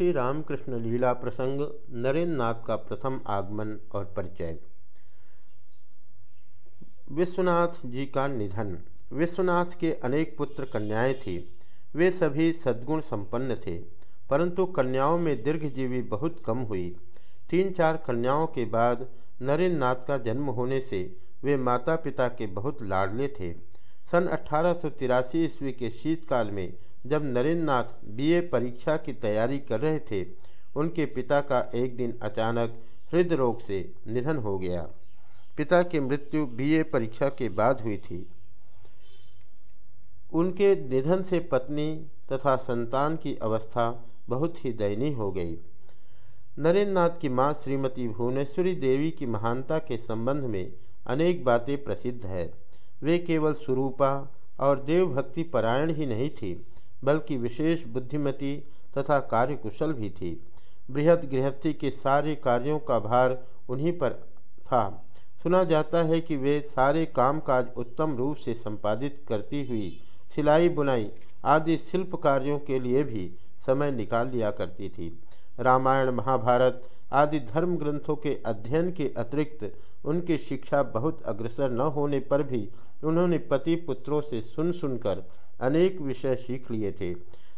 श्री रामकृष्ण लीला प्रसंग नरेंद्र नाथ का प्रथम आगमन और परिचय। विश्वनाथ जी का निधन। विश्वनाथ के अनेक पुत्र कन्याएँ थी। वे सभी सद्गुण संपन्न थे, परंतु कन्याओं में दीर्घजीवी बहुत कम हुई। तीन चार कन्याओं के बाद नरेंद्र नाथ का जन्म होने से वे माता पिता के बहुत लाडले थे। सन अठारह सौ तिरासी ईस्वी के शीतकाल में जब नरेंद्र नाथ बीए परीक्षा की तैयारी कर रहे थे, उनके पिता का एक दिन अचानक हृदय रोग से निधन हो गया। पिता की मृत्यु बीए परीक्षा के बाद हुई थी। उनके निधन से पत्नी तथा संतान की अवस्था बहुत ही दयनीय हो गई। नरेंद्र नाथ की माँ श्रीमती भुवनेश्वरी देवी की महानता के संबंध में अनेक बातें प्रसिद्ध है। वे केवल स्वरूपा और देवभक्ति परायण ही नहीं थी। बल्कि विशेष बुद्धिमती तथा कार्यकुशल भी थी। बृहद गृहस्थी के सारे कार्यों का भार उन्हीं पर था। सुना जाता है कि वे सारे कामकाज उत्तम रूप से संपादित करती हुई सिलाई, बुनाई आदि शिल्प कार्यों के लिए भी समय निकाल लिया करती थी। रामायण, महाभारत आदि धर्म ग्रंथों के अध्ययन के अतिरिक्त उनकी शिक्षा बहुत अग्रसर न होने पर भी उन्होंने पति पुत्रों से सुन सुनकर अनेक विषय सीख लिए थे।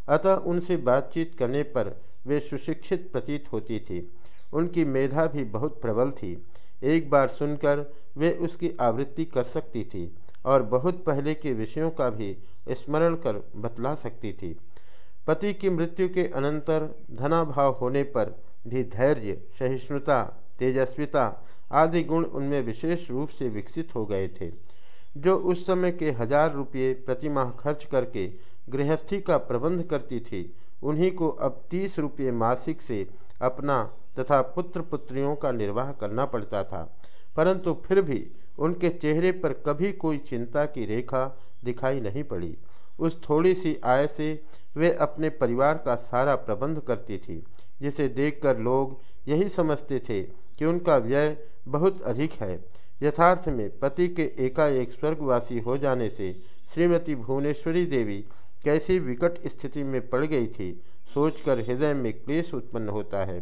अतः उनसे बातचीत करने पर वे सुशिक्षित प्रतीत होती थी। उनकी मेधा भी बहुत प्रबल थी। एक बार सुनकर वे उसकी आवृत्ति कर सकती थी और बहुत पहले के विषयों का भी स्मरण कर बतला सकती थी। पति की मृत्यु के अनंतर धनाभाव होने पर भी धैर्य, सहिष्णुता, तेजस्विता आदि गुण उनमें विशेष रूप से विकसित हो गए थे। जो उस समय के हज़ार रुपये प्रतिमाह खर्च करके गृहस्थी का प्रबंध करती थी, उन्हीं को अब तीस रुपये मासिक से अपना तथा पुत्र पुत्रियों का निर्वाह करना पड़ता था। परंतु फिर भी उनके चेहरे पर कभी कोई चिंता की रेखा दिखाई नहीं पड़ी। उस थोड़ी सी आय से वे अपने परिवार का सारा प्रबंध करती थी, जिसे देखकर लोग यही समझते थे कि उनका व्यय बहुत अधिक है। यथार्थ में पति के एकाएक स्वर्गवासी हो जाने से श्रीमती भुवनेश्वरी देवी कैसी विकट स्थिति में पड़ गई थी, सोचकर हृदय में क्लेश उत्पन्न होता है।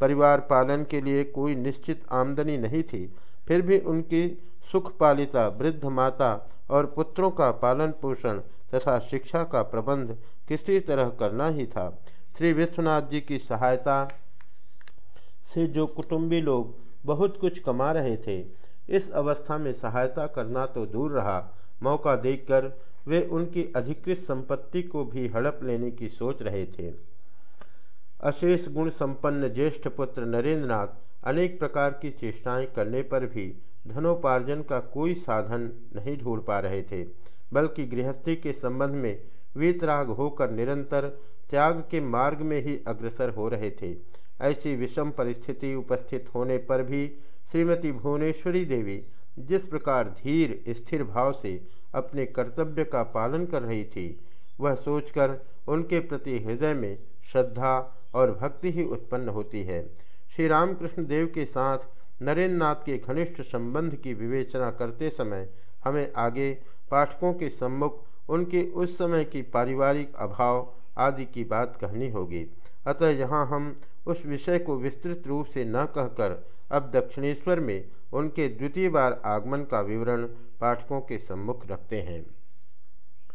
परिवार पालन के लिए कोई निश्चित आमदनी नहीं थी, फिर भी उनकी सुख पालिता वृद्ध माता और पुत्रों का पालन पोषण तथा शिक्षा का प्रबंध किसी तरह करना ही था। श्री विश्वनाथ जी की सहायता से जो कुटुंबी लोग बहुत कुछ कमा रहे थे इस अवस्था में सहायता करना तो दूर रहा। मौका देखकर वे उनकी अधिकृत संपत्ति को भी हड़प लेने की सोच रहे थे। अशेष गुण संपन्न ज्येष्ठ पुत्र नरेंद्रनाथ अनेक प्रकार की चेष्टाएँ करने पर भी धनोपार्जन का कोई साधन नहीं ढूंढ पा रहे थे, बल्कि गृहस्थी के संबंध में वीतराग होकर निरंतर त्याग के मार्ग में ही अग्रसर हो रहे थे। ऐसी विषम परिस्थिति उपस्थित होने पर भी श्रीमती भुवनेश्वरी देवी जिस प्रकार धीर, स्थिर भाव से अपने कर्तव्य का पालन कर रही थी, वह सोचकर उनके प्रति हृदय में श्रद्धा और भक्ति ही उत्पन्न होती है। श्री रामकृष्ण देव के साथ नरेंद्र नाथ के घनिष्ठ संबंध की विवेचना करते समय हमें आगे पाठकों के सम्मुख उनके उस समय की पारिवारिक अभाव आदि की बात कहनी होगी। अतः यहाँ हम उस विषय को विस्तृत रूप से न कहकर अब दक्षिणेश्वर में उनके द्वितीय बार आगमन का विवरण पाठकों के सम्मुख रखते हैं।